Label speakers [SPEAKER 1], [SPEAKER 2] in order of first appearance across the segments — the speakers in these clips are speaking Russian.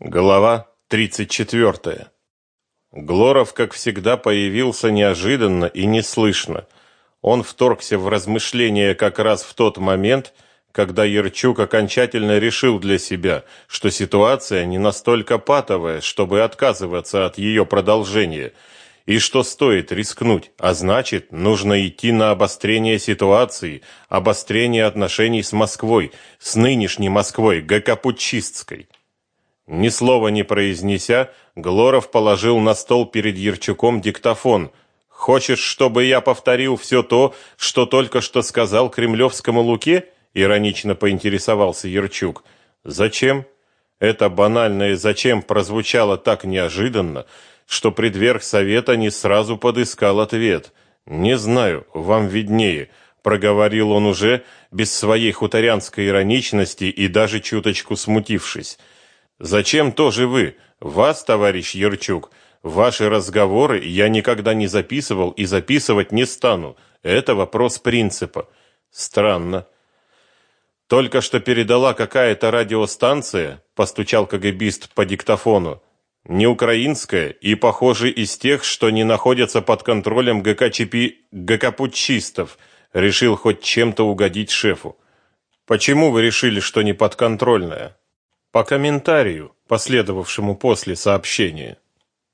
[SPEAKER 1] Глава 34. Глоров, как всегда, появился неожиданно и неслышно. Он вторгся в размышления как раз в тот момент, когда Ерчук окончательно решил для себя, что ситуация не настолько патовая, чтобы отказываться от ее продолжения, и что стоит рискнуть, а значит, нужно идти на обострение ситуации, обострение отношений с Москвой, с нынешней Москвой, ГК-путчистской. Ни слова не произнеся, Глоров положил на стол перед Ерчуком диктофон. «Хочешь, чтобы я повторил все то, что только что сказал кремлевскому Луке?» Иронично поинтересовался Ерчук. «Зачем?» Это банальное «зачем» прозвучало так неожиданно, что предверх совета не сразу подыскал ответ. «Не знаю, вам виднее», — проговорил он уже без своей хуторянской ироничности и даже чуточку смутившись. Зачем тоже вы? Вас, товарищ Ерчук, ваши разговоры я никогда не записывал и записывать не стану. Это вопрос принципа. Странно. Только что передала какая-то радиостанция, постучал КГБист по диктофону. Не украинская и, похоже, из тех, что не находятся под контролем ГКЧП ГКПутчистов. Решил хоть чем-то угодить шефу. Почему вы решили, что не подконтрольная? По комментарию, последовавшему после сообщения.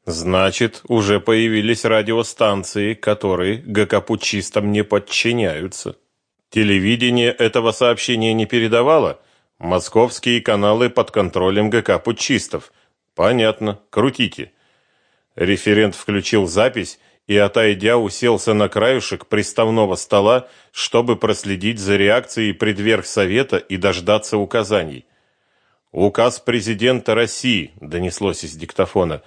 [SPEAKER 1] Значит, уже появились радиостанции, которые ГК-путчистам не подчиняются. Телевидение этого сообщения не передавало. Московские каналы под контролем ГК-путчистов. Понятно, крутите. Референт включил запись и, отойдя, уселся на краюшек приставного стола, чтобы проследить за реакцией предверх совета и дождаться указаний. Указ президента России, донеслось из диктофона.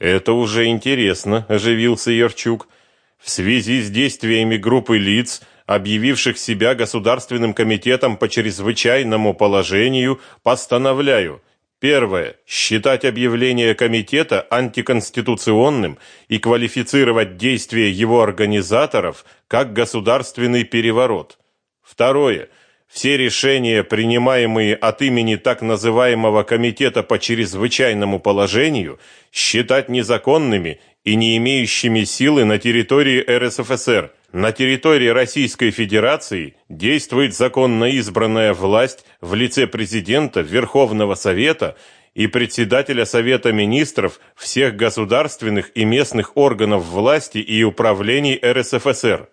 [SPEAKER 1] Это уже интересно, оживился Ярчук. В связи с действиями группы лиц, объявивших себя государственным комитетом по чрезвычайному положению, постановляю: Первое. Считать объявление комитета антиконституционным и квалифицировать действия его организаторов как государственный переворот. Второе все решения, принимаемые от имени так называемого комитета по чрезвычайному положению, считать незаконными и не имеющими силы на территории РСФСР. На территории Российской Федерации действует законно избранная власть в лице президента, Верховного Совета и председателя Совета министров всех государственных и местных органов власти и управлений РСФСР.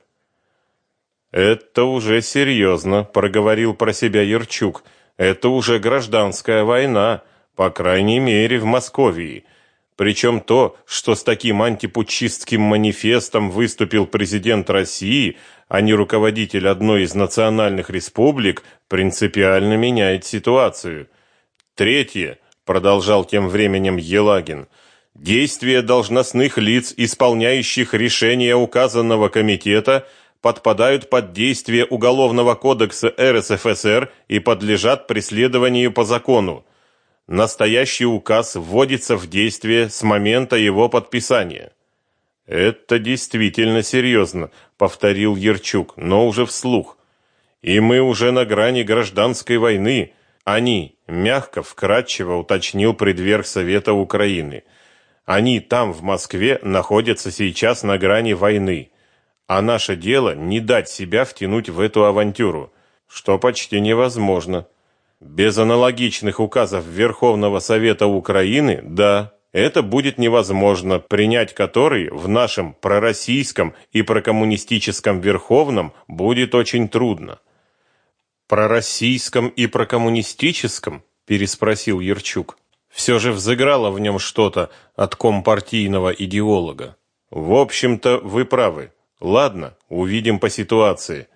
[SPEAKER 1] Это уже серьезно», — проговорил про себя Ерчук. Это уже гражданская война, по крайней мере, в Москве. Причем то, что с таким антипутчистским манифестом выступил президент России, а не руководитель одной из национальных республик, принципиально меняет ситуацию. Третье, продолжал тем временем Елагин. Действия должностных лиц, исполняющих решения указанного комитета, подпадают под действие Уголовного кодекса РСФСР и подлежат преследованию по закону. Настоящий указ вводится в действие с момента его подписания. Это действительно серьезно, повторил Ерчук, но уже вслух. И мы уже на грани гражданской войны. Они, мягко, вкратчиво уточнил предверх Совета Украины. Они там в Москве находятся сейчас на грани войны. А наше дело не дать себя втянуть в эту авантюру, что почти невозможно. Без аналогичных указов Верховного Совета Украины, да, это будет невозможно, принять который в нашем пророссийском и прокоммунистическом Верховном будет очень трудно. Пророссийском и прокоммунистическом? переспросил Ерчук. Все же взыграло в нем что-то от компартийного идеолога. В общем-то, вы правы. Ладно, увидим по ситуации.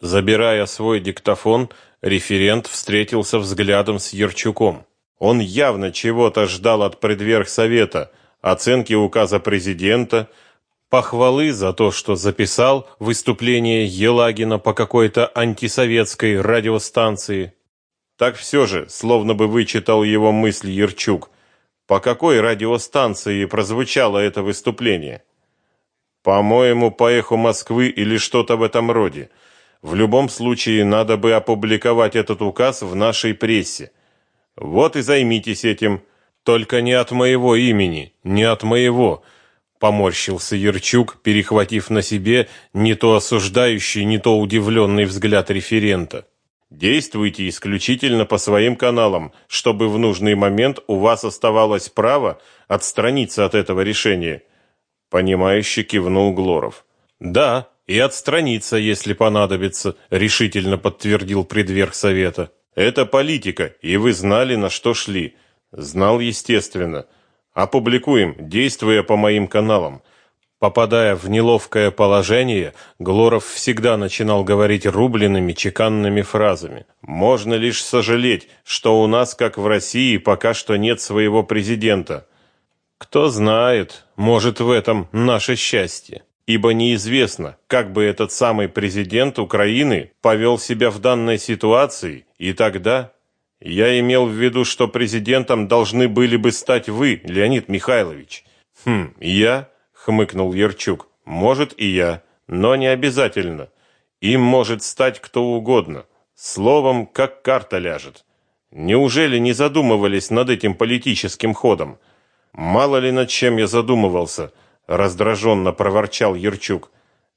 [SPEAKER 1] Забирая свой диктофон, референт встретился взглядом с Ерчуком. Он явно чего-то ждал от предверхсовета, оценки указа президента, похвалы за то, что записал выступление Елагина по какой-то антисоветской радиостанции. Так все же, словно бы вычитал его мысль Ерчук, по какой радиостанции прозвучало это выступление. По-моему, по эху Москвы или что-то в этом роде. В любом случае надо бы опубликовать этот указ в нашей прессе. Вот и займитесь этим. Только не от моего имени, не от моего, поморщился Ерчук, перехватив на себе не то осуждающий, не то удивленный взгляд референта. Действуйте исключительно по своим каналам, чтобы в нужный момент у вас оставалось право отстраниться от этого решения. Понимающе кивнул Глоров. Да, и отстраниться, если понадобится, решительно подтвердил предверх совета. Это политика, и вы знали, на что шли. Знал, естественно. Опубликуем, действуя по моим каналам. Попадая в неловкое положение, Глоров всегда начинал говорить рубленными, чеканными фразами. Можно лишь сожалеть, что у нас, как в России, пока что нет своего президента. Кто знает, может в этом наше счастье. Ибо неизвестно, как бы этот самый президент Украины повел себя в данной ситуации, и тогда я имел в виду, что президентом должны были бы стать вы, Леонид Михайлович. Хм, я хмыкнул Ерчук. Может и я, но не обязательно. Им может стать кто угодно. Словом, как карта ляжет. Неужели не задумывались над этим политическим ходом? Мало ли над чем я задумывался, раздраженно проворчал Ерчук.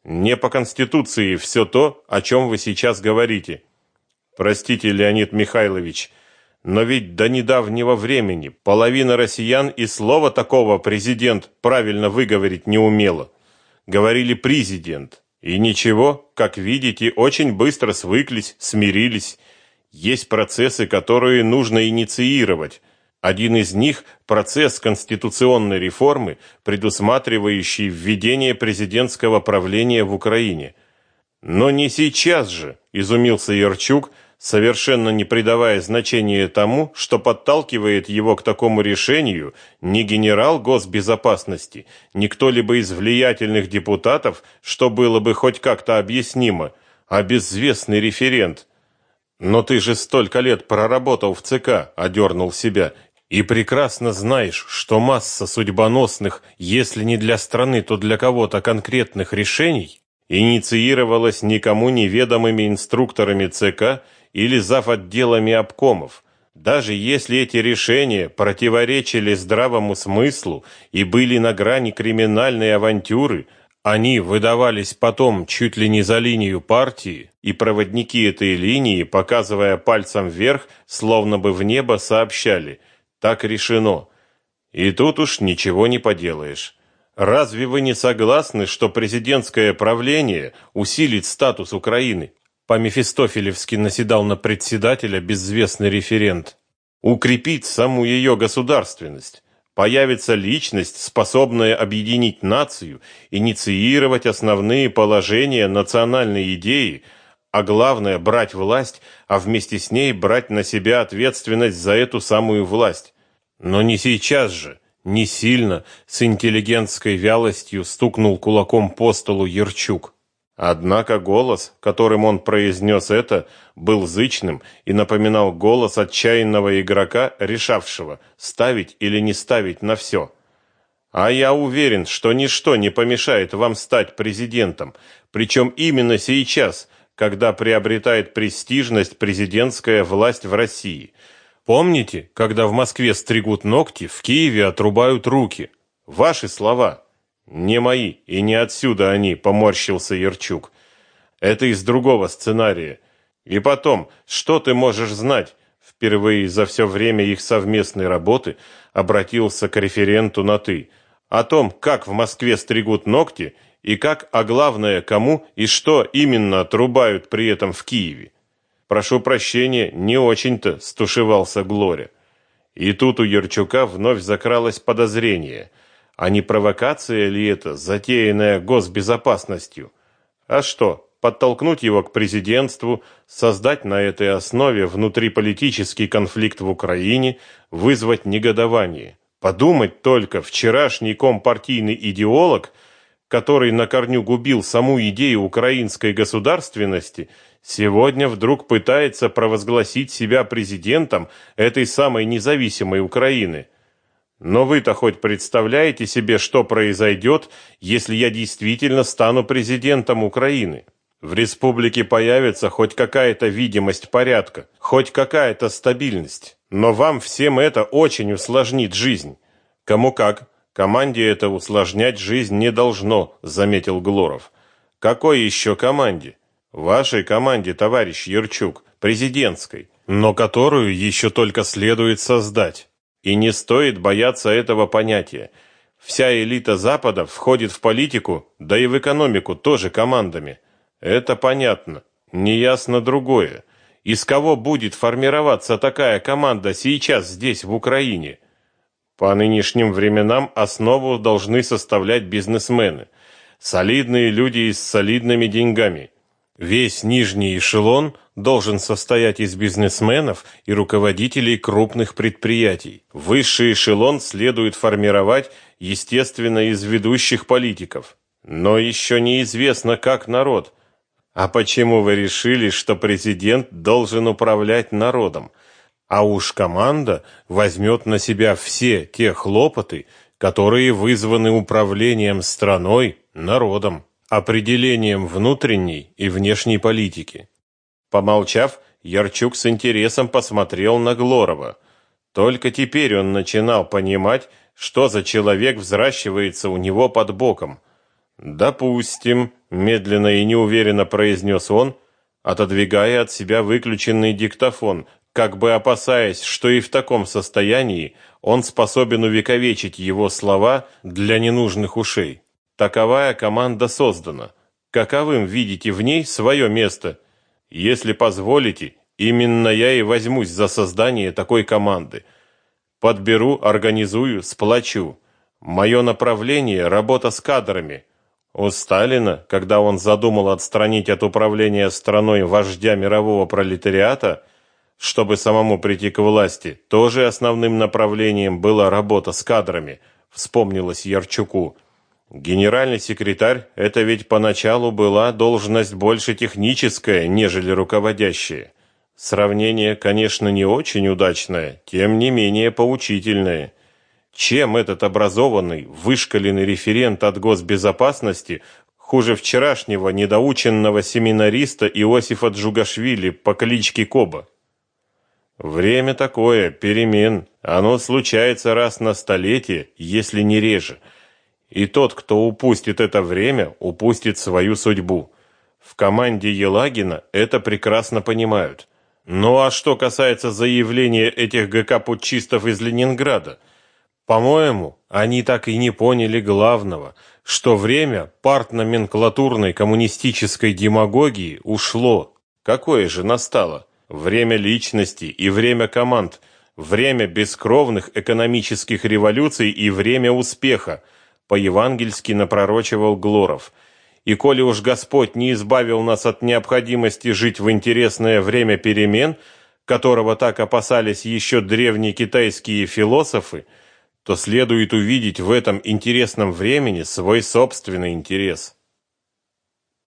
[SPEAKER 1] Не по конституции все то, о чем вы сейчас говорите. Простите, Леонид Михайлович, но ведь до недавнего времени половина россиян и слова такого президент правильно выговорить не умела. Говорили президент. И ничего, как видите, очень быстро свыклись, смирились. Есть процессы, которые нужно инициировать. Один из них процесс конституционной реформы, предусматривающий введение президентского правления в Украине. Но не сейчас же, изумился Ярчук, совершенно не придавая значения тому, что подталкивает его к такому решению не генерал госбезопасности, не кто-либо из влиятельных депутатов, что было бы хоть как-то объяснимо, а безвестный референт. Но ты же столько лет проработал в ЦК, одернул себя, и прекрасно знаешь, что масса судьбоносных, если не для страны, то для кого-то конкретных решений инициировалась никому неведомыми инструкторами ЦК или зав. отделами обкомов, даже если эти решения противоречили здравому смыслу и были на грани криминальной авантюры, они выдавались потом чуть ли не за линию партии, и проводники этой линии, показывая пальцем вверх, словно бы в небо, сообщали «так решено». И тут уж ничего не поделаешь. Разве вы не согласны, что президентское правление усилит статус Украины? По-мефистофелевски наседал на председателя безвестный референт. Укрепить саму ее государственность. Появится личность, способная объединить нацию, инициировать основные положения национальной идеи, а главное брать власть, а вместе с ней брать на себя ответственность за эту самую власть. Но не сейчас же, не сильно, с интеллигентской вялостью стукнул кулаком по столу Ерчук. Однако голос, которым он произнес это, был зычным и напоминал голос отчаянного игрока, решавшего, ставить или не ставить на все. А я уверен, что ничто не помешает вам стать президентом, причем именно сейчас, когда приобретает престижность президентская власть в России. Помните, когда в Москве стригут ногти, в Киеве отрубают руки? Ваши слова. Не мои, и не отсюда они, поморщился Ерчук. Это из другого сценария. И потом, что ты можешь знать? Впервые за все время их совместной работы обратился к референту на ты. О том, как в Москве стригут ногти и как, а главное, кому и что именно отрубают при этом в Киеве. Прошу прощения, не очень-то стушевался Глория. И тут у Ерчука вновь закралось подозрение – а не провокация ли это, затеянная госбезопасностью? А что, подтолкнуть его к президентству, создать на этой основе внутриполитический конфликт в Украине, вызвать негодование? Подумать только, вчерашний компартийный идеолог, который на корню губил саму идею украинской государственности, сегодня вдруг пытается провозгласить себя президентом этой самой независимой Украины. Но вы-то хоть представляете себе, что произойдет, если я действительно стану президентом Украины? В республике появится хоть какая-то видимость порядка, хоть какая-то стабильность. Но вам всем это очень усложнит жизнь. Кому как, команде это усложнять жизнь не должно, заметил Глоров. Какой еще команде? Вашей команде, товарищ Ерчук, президентской, но которую еще только следует создать. И не стоит бояться этого понятия. Вся элита Запада входит в политику, да и в экономику тоже командами. Это понятно. Неясно другое. Из кого будет формироваться такая команда сейчас здесь, в Украине? По нынешним временам основу должны составлять бизнесмены. Солидные люди с солидными деньгами. Весь нижний эшелон должен состоять из бизнесменов и руководителей крупных предприятий. Высший эшелон следует формировать, естественно, из ведущих политиков. Но еще неизвестно, как народ – а почему вы решили, что президент должен управлять народом? А уж команда возьмет на себя все те хлопоты, которые вызваны управлением страной, народом, определением внутренней и внешней политики. Помолчав, Ярчук с интересом посмотрел на Глорова. Только теперь он начинал понимать, что за человек взращивается у него под боком – «Допустим», – медленно и неуверенно произнес он, отодвигая от себя выключенный диктофон, как бы опасаясь, что и в таком состоянии он способен увековечить его слова для ненужных ушей. Таковая команда создана. Каковым видите в ней свое место? Если позволите, именно я и возьмусь за создание такой команды. Подберу, организую, сплочу. Мое направление – работа с кадрами – у Сталина, когда он задумал отстранить от управления страной вождя мирового пролетариата, чтобы самому прийти к власти, тоже основным направлением была работа с кадрами, вспомнилось Ярчуку. Генеральный секретарь это ведь поначалу была должность больше техническая, нежели руководящая. Сравнение, конечно, не очень удачное, тем не менее поучительное. Чем этот образованный, вышкаленный референт от госбезопасности хуже вчерашнего недоученного семинариста Иосифа Джугашвили по кличке Коба? Время такое, перемен. Оно случается раз на столетие, если не реже. И тот, кто упустит это время, упустит свою судьбу. В команде Елагина это прекрасно понимают. Ну а что касается заявления этих ГК-путчистов из Ленинграда – по-моему, они так и не поняли главного, что время партноменклатурной коммунистической демагогии ушло. Какое же настало? Время личности и время команд, время бескровных экономических революций и время успеха, по-евангельски напророчивал Глоров. И коли уж Господь не избавил нас от необходимости жить в интересное время перемен, которого так опасались еще древние китайские философы, то следует увидеть в этом интересном времени свой собственный интерес.